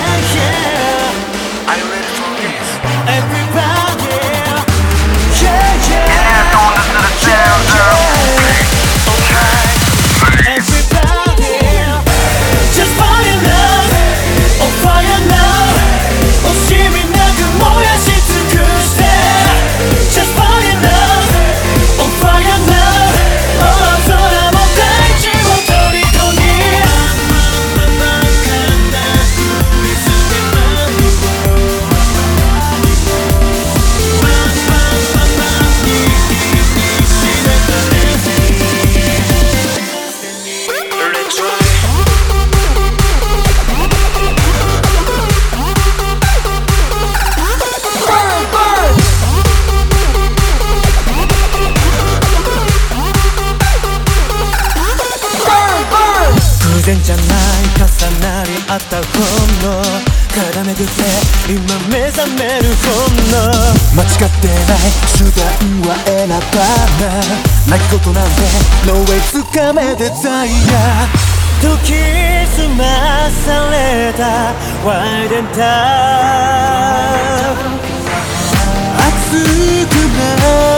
ない然じゃない重なり合った炎絡めぐって今目覚める炎間違ってない手段は選ばない泣き言なんて No way つかめデザイア時澄まされたワイデンタ。熱く涙